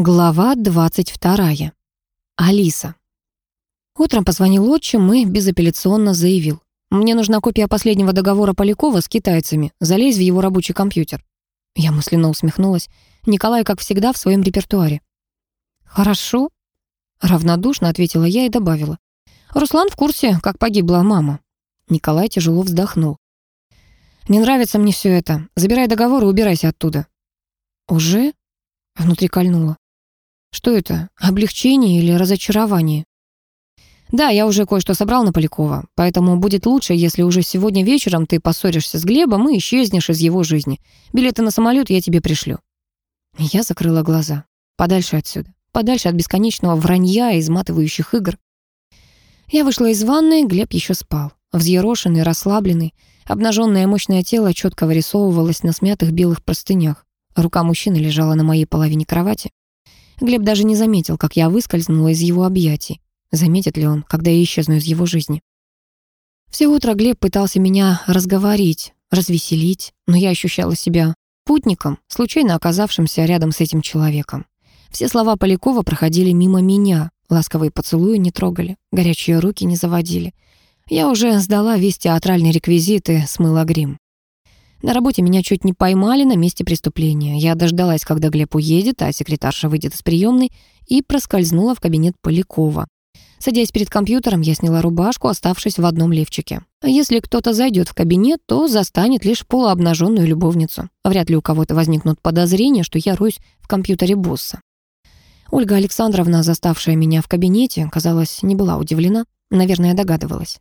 Глава 22. Алиса. Утром позвонил отчим и безапелляционно заявил. «Мне нужна копия последнего договора Полякова с китайцами. Залезь в его рабочий компьютер». Я мысленно усмехнулась. Николай, как всегда, в своем репертуаре. «Хорошо», — равнодушно ответила я и добавила. «Руслан в курсе, как погибла мама». Николай тяжело вздохнул. «Не нравится мне все это. Забирай договор и убирайся оттуда». «Уже?» — внутри кольнуло. Что это, облегчение или разочарование? Да, я уже кое-что собрал на Полякова, поэтому будет лучше, если уже сегодня вечером ты поссоришься с Глебом и исчезнешь из его жизни. Билеты на самолет я тебе пришлю. Я закрыла глаза. Подальше отсюда. Подальше от бесконечного вранья и изматывающих игр. Я вышла из ванной, Глеб еще спал. Взъерошенный, расслабленный. Обнаженное мощное тело четко вырисовывалось на смятых белых простынях. Рука мужчины лежала на моей половине кровати. Глеб даже не заметил, как я выскользнула из его объятий. Заметит ли он, когда я исчезну из его жизни? Все утро Глеб пытался меня разговорить, развеселить, но я ощущала себя путником, случайно оказавшимся рядом с этим человеком. Все слова Полякова проходили мимо меня, ласковые поцелуи не трогали, горячие руки не заводили. Я уже сдала весь театральный реквизит и смыла грим. На работе меня чуть не поймали на месте преступления. Я дождалась, когда Глеб уедет, а секретарша выйдет из приемной, и проскользнула в кабинет Полякова. Садясь перед компьютером, я сняла рубашку, оставшись в одном левчике. А если кто-то зайдет в кабинет, то застанет лишь полуобнаженную любовницу. Вряд ли у кого-то возникнут подозрения, что я роюсь в компьютере босса. Ольга Александровна, заставшая меня в кабинете, казалось, не была удивлена. Наверное, догадывалась.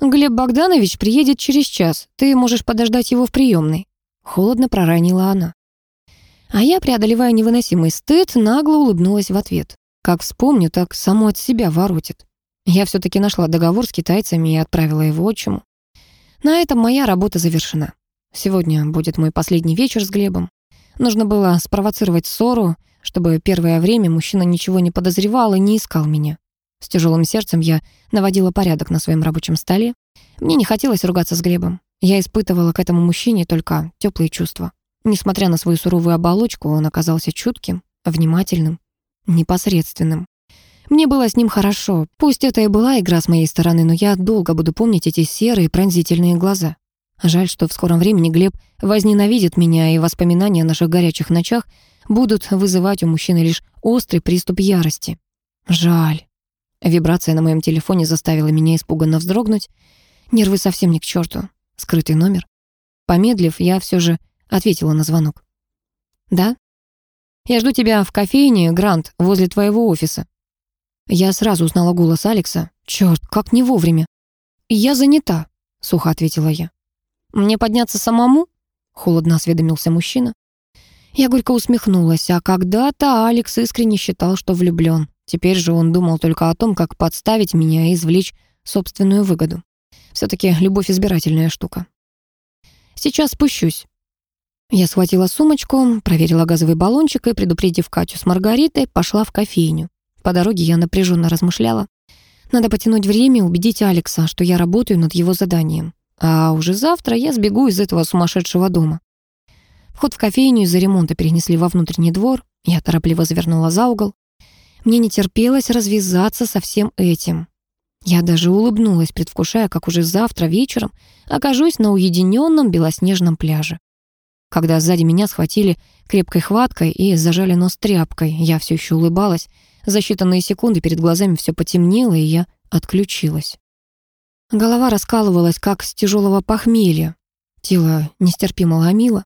«Глеб Богданович приедет через час. Ты можешь подождать его в приемной». Холодно проранила она. А я, преодолевая невыносимый стыд, нагло улыбнулась в ответ. Как вспомню, так само от себя воротит. Я все-таки нашла договор с китайцами и отправила его отчиму. На этом моя работа завершена. Сегодня будет мой последний вечер с Глебом. Нужно было спровоцировать ссору, чтобы первое время мужчина ничего не подозревал и не искал меня. С тяжелым сердцем я наводила порядок на своем рабочем столе. Мне не хотелось ругаться с Глебом. Я испытывала к этому мужчине только теплые чувства. Несмотря на свою суровую оболочку, он оказался чутким, внимательным, непосредственным. Мне было с ним хорошо. Пусть это и была игра с моей стороны, но я долго буду помнить эти серые пронзительные глаза. Жаль, что в скором времени Глеб возненавидит меня, и воспоминания о наших горячих ночах будут вызывать у мужчины лишь острый приступ ярости. Жаль. Вибрация на моем телефоне заставила меня испуганно вздрогнуть. Нервы совсем не к черту. Скрытый номер. Помедлив, я все же ответила на звонок. «Да?» «Я жду тебя в кофейне «Грант» возле твоего офиса». Я сразу узнала голос Алекса. Черт, как не вовремя. «Я занята», — сухо ответила я. «Мне подняться самому?» — холодно осведомился мужчина. Я горько усмехнулась, а когда-то Алекс искренне считал, что влюблен. Теперь же он думал только о том, как подставить меня и извлечь собственную выгоду. Все-таки любовь избирательная штука. Сейчас спущусь. Я схватила сумочку, проверила газовый баллончик и, предупредив Катю с Маргаритой, пошла в кофейню. По дороге я напряженно размышляла. Надо потянуть время и убедить Алекса, что я работаю над его заданием. А уже завтра я сбегу из этого сумасшедшего дома. Вход в кофейню из-за ремонта перенесли во внутренний двор. Я торопливо завернула за угол. Мне не терпелось развязаться со всем этим. Я даже улыбнулась, предвкушая, как уже завтра вечером окажусь на уединенном белоснежном пляже. Когда сзади меня схватили крепкой хваткой и зажали нос тряпкой, я все еще улыбалась. За считанные секунды перед глазами все потемнело, и я отключилась. Голова раскалывалась, как с тяжелого похмелья. Тело нестерпимо ломило.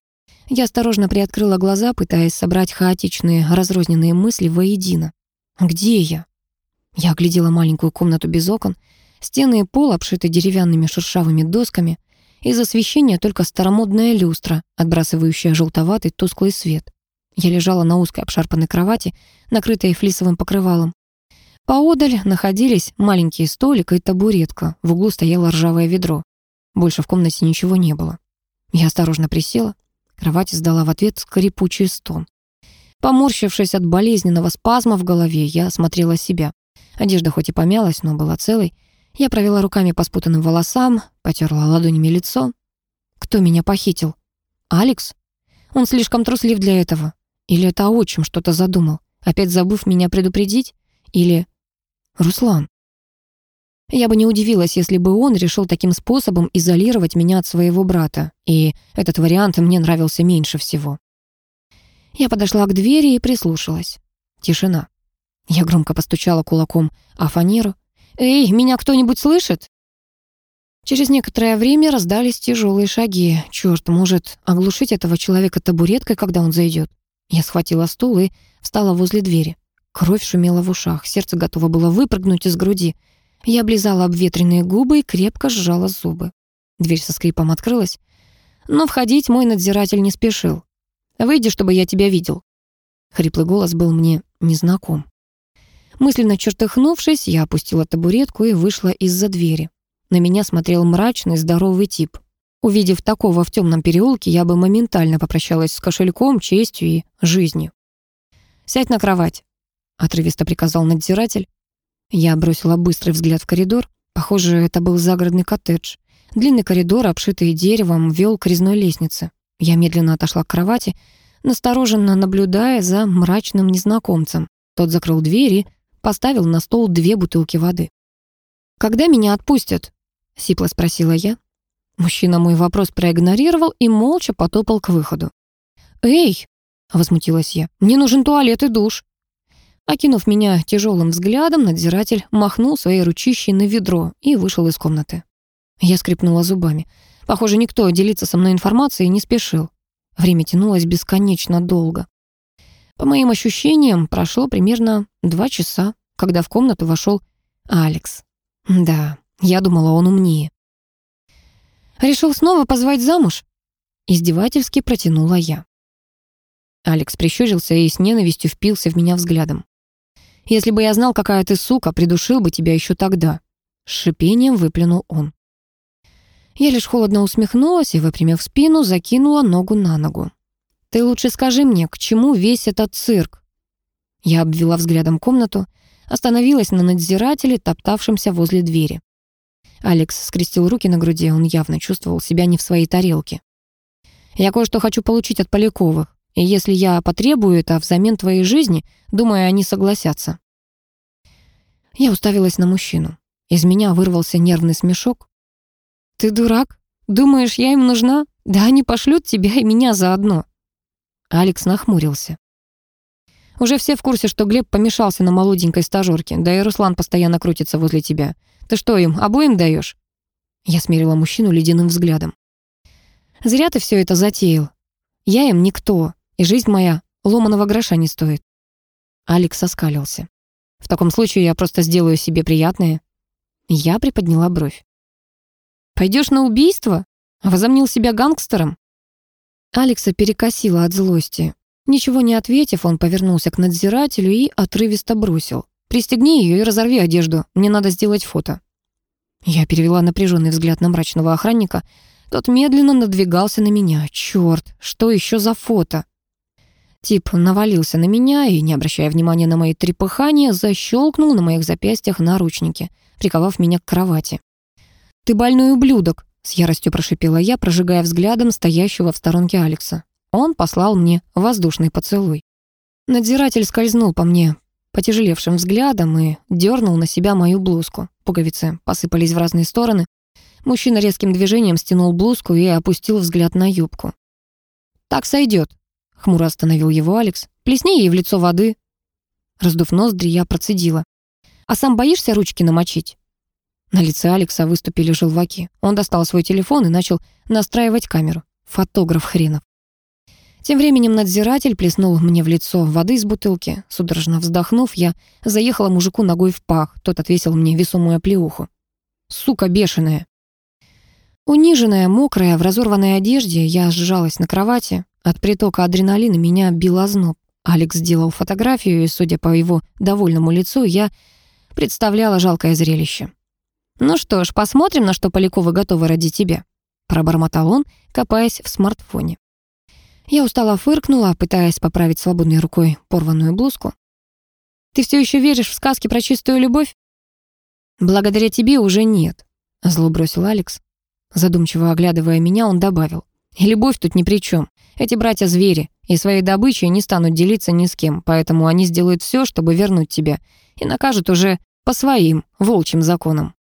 Я осторожно приоткрыла глаза, пытаясь собрать хаотичные, разрозненные мысли воедино. Где я? Я оглядела маленькую комнату без окон. Стены и пол обшиты деревянными шершавыми досками. Из освещения только старомодная люстра, отбрасывающая желтоватый тусклый свет. Я лежала на узкой обшарпанной кровати, накрытой флисовым покрывалом. Поодаль находились маленький столик и табуретка. В углу стояло ржавое ведро. Больше в комнате ничего не было. Я осторожно присела. Кровать издала в ответ скрипучий стон. Поморщившись от болезненного спазма в голове, я осмотрела себя. Одежда хоть и помялась, но была целой. Я провела руками по спутанным волосам, потерла ладонями лицо. Кто меня похитил? Алекс? Он слишком труслив для этого. Или это отчим что-то задумал? Опять забыв меня предупредить? Или Руслан? Я бы не удивилась, если бы он решил таким способом изолировать меня от своего брата, и этот вариант мне нравился меньше всего. Я подошла к двери и прислушалась. Тишина. Я громко постучала кулаком о фанеру. «Эй, меня кто-нибудь слышит?» Через некоторое время раздались тяжелые шаги. Черт, может оглушить этого человека табуреткой, когда он зайдет. Я схватила стул и встала возле двери. Кровь шумела в ушах, сердце готово было выпрыгнуть из груди. Я облизала обветренные губы и крепко сжала зубы. Дверь со скрипом открылась, но входить мой надзиратель не спешил. «Выйди, чтобы я тебя видел». Хриплый голос был мне незнаком. Мысленно чертыхнувшись, я опустила табуретку и вышла из-за двери. На меня смотрел мрачный, здоровый тип. Увидев такого в темном переулке, я бы моментально попрощалась с кошельком, честью и жизнью. «Сядь на кровать», — отрывисто приказал надзиратель. Я бросила быстрый взгляд в коридор. Похоже, это был загородный коттедж. Длинный коридор, обшитый деревом, вел к резной лестнице. Я медленно отошла к кровати, настороженно наблюдая за мрачным незнакомцем. Тот закрыл дверь и поставил на стол две бутылки воды. «Когда меня отпустят?» — сипло спросила я. Мужчина мой вопрос проигнорировал и молча потопал к выходу. «Эй!» — возмутилась я. «Мне нужен туалет и душ». Окинув меня тяжелым взглядом, надзиратель махнул своей ручищей на ведро и вышел из комнаты. Я скрипнула зубами. Похоже, никто делиться со мной информацией не спешил. Время тянулось бесконечно долго. По моим ощущениям, прошло примерно два часа, когда в комнату вошел Алекс. Да, я думала, он умнее. «Решил снова позвать замуж?» Издевательски протянула я. Алекс прищурился и с ненавистью впился в меня взглядом. Если бы я знал, какая ты сука, придушил бы тебя еще тогда. С шипением выплюнул он. Я лишь холодно усмехнулась и, выпрямив спину, закинула ногу на ногу. «Ты лучше скажи мне, к чему весь этот цирк?» Я обвела взглядом комнату, остановилась на надзирателе, топтавшемся возле двери. Алекс скрестил руки на груди, он явно чувствовал себя не в своей тарелке. «Я кое-что хочу получить от Поляковых. И если я потребую это взамен твоей жизни, думаю, они согласятся. Я уставилась на мужчину. Из меня вырвался нервный смешок. «Ты дурак? Думаешь, я им нужна? Да они пошлют тебя и меня заодно». Алекс нахмурился. «Уже все в курсе, что Глеб помешался на молоденькой стажерке, да и Руслан постоянно крутится возле тебя. Ты что им, обоим даешь?» Я смерила мужчину ледяным взглядом. «Зря ты все это затеял. Я им никто. И жизнь моя ломаного гроша не стоит. Алекс оскалился. В таком случае я просто сделаю себе приятное. Я приподняла бровь. Пойдешь на убийство? Возомнил себя гангстером? Алекса перекосило от злости. Ничего не ответив, он повернулся к надзирателю и отрывисто бросил. «Пристегни ее и разорви одежду. Мне надо сделать фото». Я перевела напряженный взгляд на мрачного охранника. Тот медленно надвигался на меня. Черт, что еще за фото? Тип навалился на меня и, не обращая внимания на мои трепыхания, защелкнул на моих запястьях наручники, приковав меня к кровати. «Ты больной ублюдок!» — с яростью прошипела я, прожигая взглядом стоящего в сторонке Алекса. Он послал мне воздушный поцелуй. Надзиратель скользнул по мне потяжелевшим взглядом и дернул на себя мою блузку. Пуговицы посыпались в разные стороны. Мужчина резким движением стянул блузку и опустил взгляд на юбку. «Так сойдет», Хмуро остановил его Алекс. «Плесни ей в лицо воды». Раздув ноздри, я процедила. «А сам боишься ручки намочить?» На лице Алекса выступили желваки. Он достал свой телефон и начал настраивать камеру. Фотограф хренов. Тем временем надзиратель плеснул мне в лицо воды из бутылки. Судорожно вздохнув, я заехала мужику ногой в пах. Тот отвесил мне весомую оплеуху. «Сука бешеная!» Униженная, мокрая, в разорванной одежде, я сжалась на кровати. От притока адреналина меня бил озноб. Алекс сделал фотографию, и, судя по его довольному лицу, я представляла жалкое зрелище. «Ну что ж, посмотрим, на что Полякова готова ради тебя», пробормотал он, копаясь в смартфоне. Я устало фыркнула, пытаясь поправить свободной рукой порванную блузку. «Ты все еще веришь в сказки про чистую любовь?» «Благодаря тебе уже нет», — зло бросил Алекс. Задумчиво оглядывая меня, он добавил. И любовь тут ни при чем. Эти братья звери, и своей добычей не станут делиться ни с кем, поэтому они сделают все, чтобы вернуть тебя, и накажут уже по своим волчьим законам.